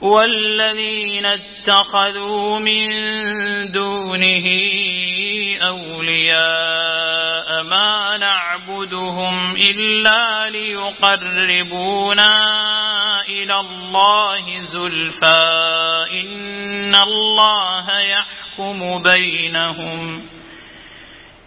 والذين اتخذوا من دونه أولياء ما نعبدهم إلا ليقربونا إلى الله زلفى إن الله يحكم بينهم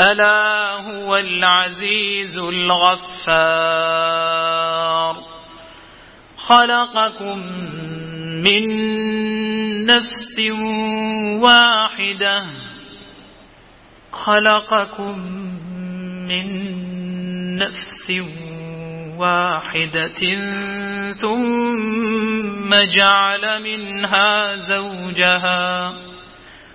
ألا هو العزيز الغفار. خلقكم من نفس واحدة. خلقكم من نفس واحدة ثم جعل منها زوجها.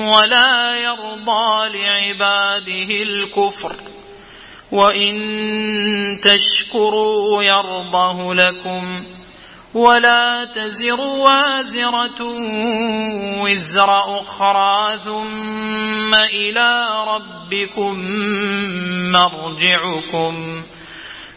ولا يرضى لعباده الكفر وإن تشكروا يرضه لكم ولا تزر وازرة وزر أخرى ثم إلى ربكم مرجعكم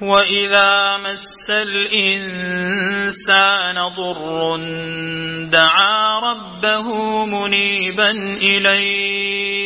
وإذا مس الإنسان ضر دعا ربه منيبا إليه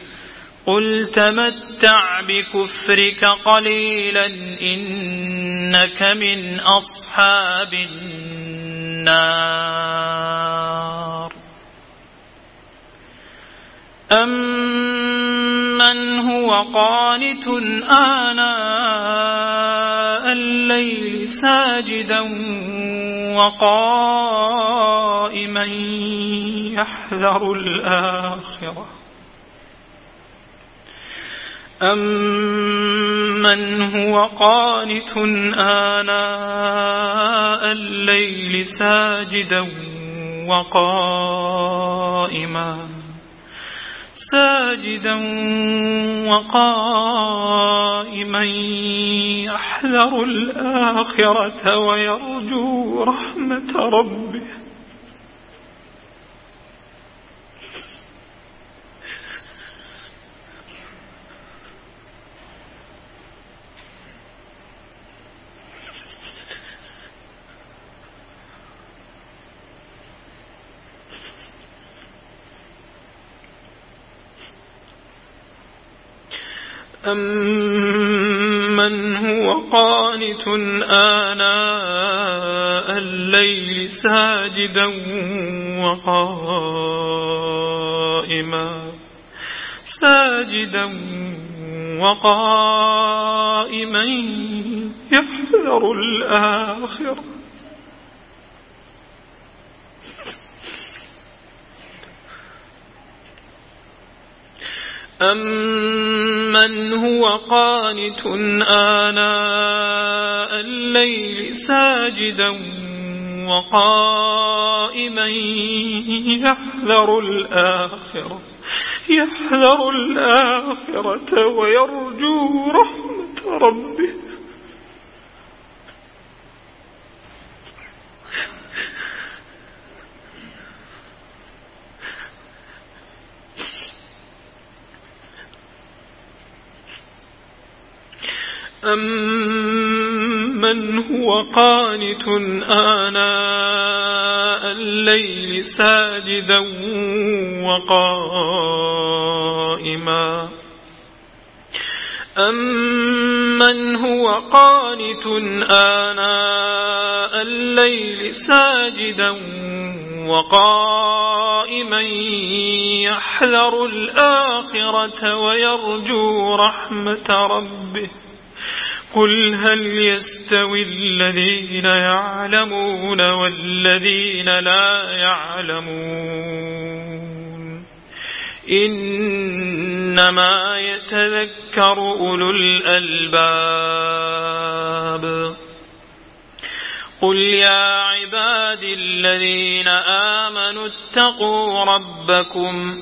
قل تمتع بكفرك قليلا إنك من أصحاب النار. أمن هو قانت آناء الليل ساجدا وقائما يحذر الآخرة. أمن هو قانت آناء الليل ساجدا وقائما ساجدا وقائما يحذر الآخرة ويرجو رحمة ربه أمن هو قانت آناء الليل ساجدا وقائما ساجدا وقائما يحذر الآخرة أمن هو قانت آناء الليل ساجدا وقائما يحذر الآخرة يحذر الآخرة ويرجو رحمة ربه. أمن هو قانت آناء الليل ساجدا وقائما؟ أمن هو قانت آناء الليل ساجدا وقائما يحذر الآخرة ويرجو رحمة ربه؟ قل هل يستوي الذين يعلمون والذين لا يعلمون إنما يتذكر أولو الألباب قل يا عباد الذين آمنوا اتقوا ربكم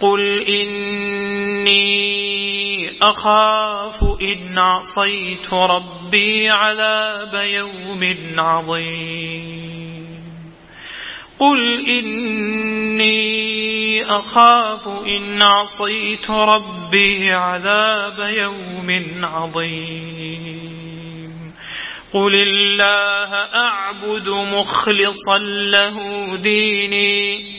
قل إني أخاف إن عصيت ربي عذاب يوم عظيم قل إني أخاف إن عصيت ربي عذاب يوم عظيم قل الله أعبد مخلصا له ديني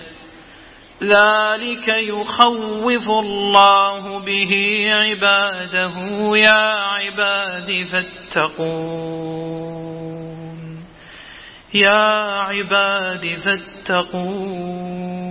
ذلك يخوف الله به عباده. يا عباد فاتقون. يا عباد فاتقون.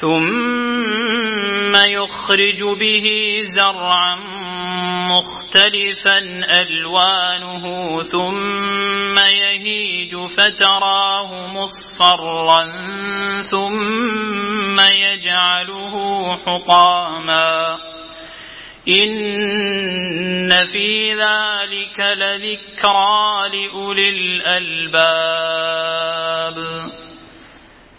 ثم يخرج به زرعا مختلفا ألوانه ثم يهيج فتراه مصفرا ثم يجعله حطاما إن في ذلك لذكرى لأولي الألباب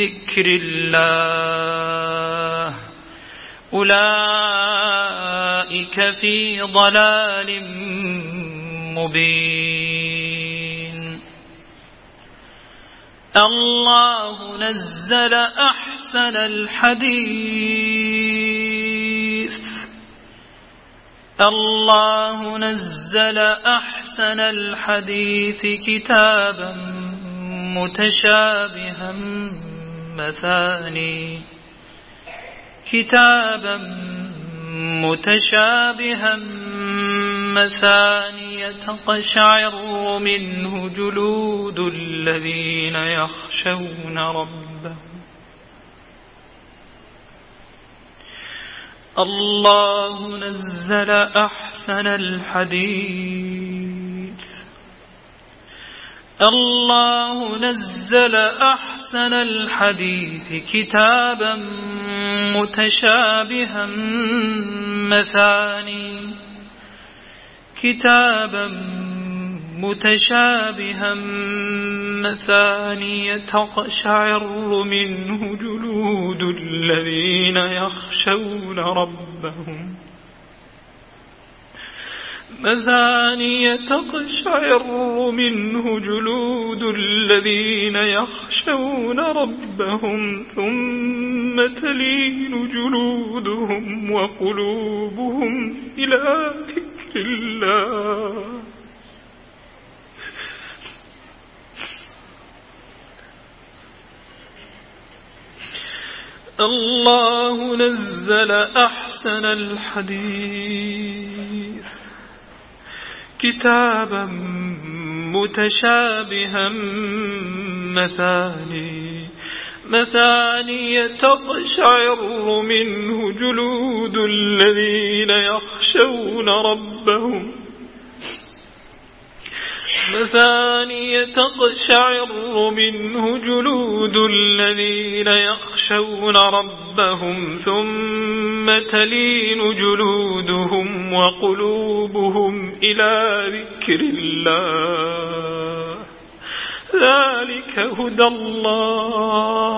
ذكر الله أولئك في ضلال مبين الله نزل أحسن الحديث الله نزل أحسن الحديث كتابا متشابها مثاني. كتابا متشابها مثاني تقشعر منه جلود الذين يخشون ربهم. الله نزل أحسن الحديث. الله نزل أحسن الحديث كتابا متشابها مثاني. كتابا متشابها مثاني تقشعر منه جلود الذين يخشون ربهم. مثاني تقشعر منه جلود الذين يخشون ربهم ثم تلين جلودهم وقلوبهم إلى ذكر الله. الله نزل أحسن الحديث. كتابا متشابها مثاني مثاني تقشعر منه جلود الذين يخشون ربهم. مثاني تقشعر منه جلود الذين يخشون ربهم ثم تلين جلودهم وقلوبهم إلى ذكر الله. ذلك هدى الله.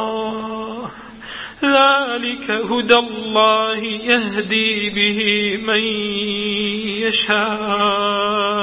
ذلك هدى الله يهدي به من يشاء.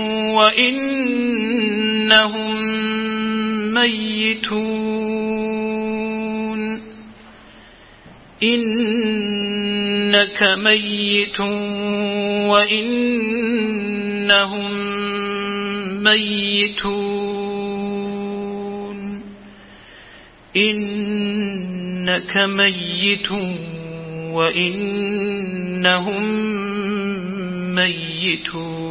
وإنهم ميتون. إنك ميت وإنهم ميتون. إنك ميت وإنهم ميتون.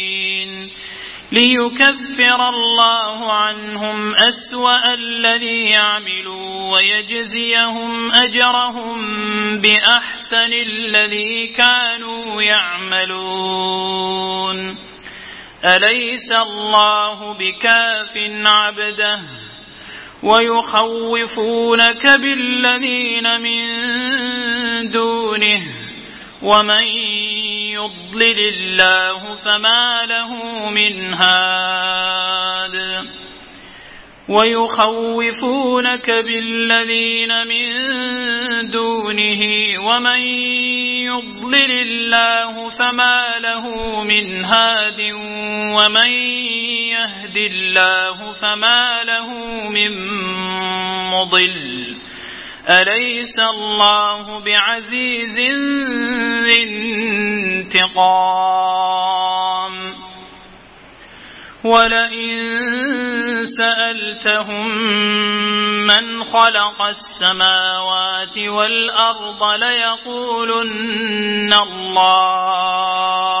ليكفر الله عنهم أسوأ الذي عملوا ويجزيهم أجرهم بأحسن الذي كانوا يعملون. أليس الله بكاف عبده؟ ويخوفونك بالذين من دونه. ومن يضلل الله فما له من هاد. ويخوفونك بالذين من دونه ومن يضلل الله فما له من هاد ومن يهد الله فما له من مضل. أليس الله بعزيز ذي انتقام. ولئن سألتهم من خلق السماوات والأرض ليقولن الله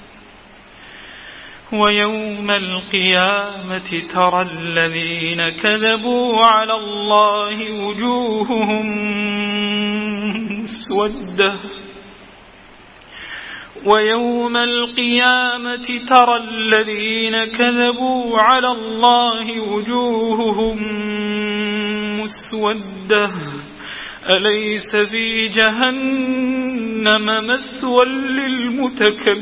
ويوم القيامة ترى الذين كذبوا على الله وجوههم مسودة. ويوم القيامة ترى الذين كذبوا على الله وجوههم مسودة. أليس في جهنم مثوى للمتكبرين؟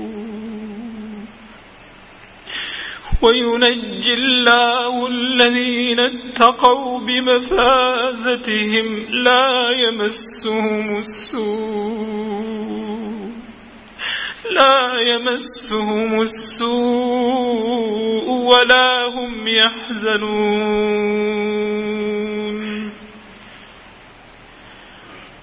وينجي الله الذين اتقوا بمفازتهم لا يمسهم السوء لا يمسهم السوء ولا هم يحزنون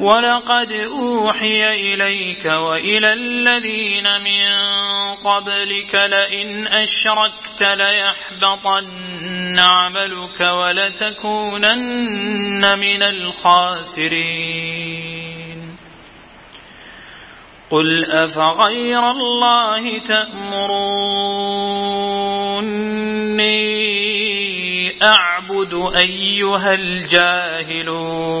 ولقد أوحي إليك وإلى الذين من قبلك لئن أشركت ليحبطن عملك ولتكونن من الخاسرين. قل أفغير الله تأمروني أعبد أيها الجاهلون.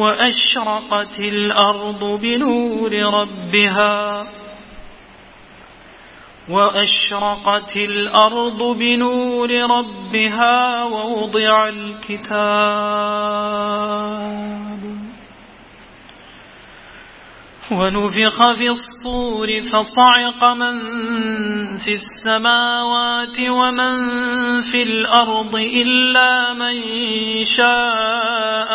وأشرقت الأرض بنور ربها وأشرقت الأرض بنور ربها ووضع الكتاب ونفخ في الصور فصعق من في السماوات ومن في الأرض إلا من شاء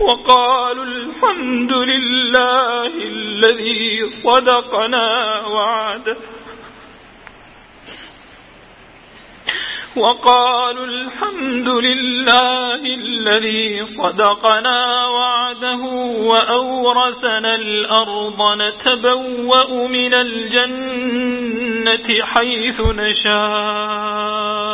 وقالوا الحمد لله الذي صدقنا وعده. وقالوا الحمد لله الذي صدقنا وعده وأورثنا الأرض نتبوأ من الجنة حيث نشاء.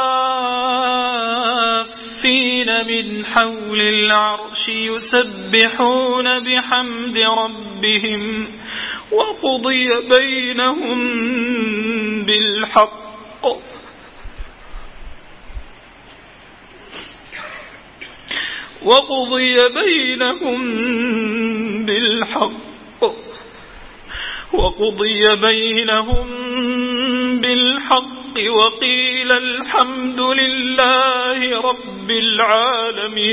من حول العرش يسبحون بحمد ربهم وقضي بينهم بالحق. وقضي بينهم بالحق. وقضي بينهم بالحق. وقيل الحمد لله رب العالمين.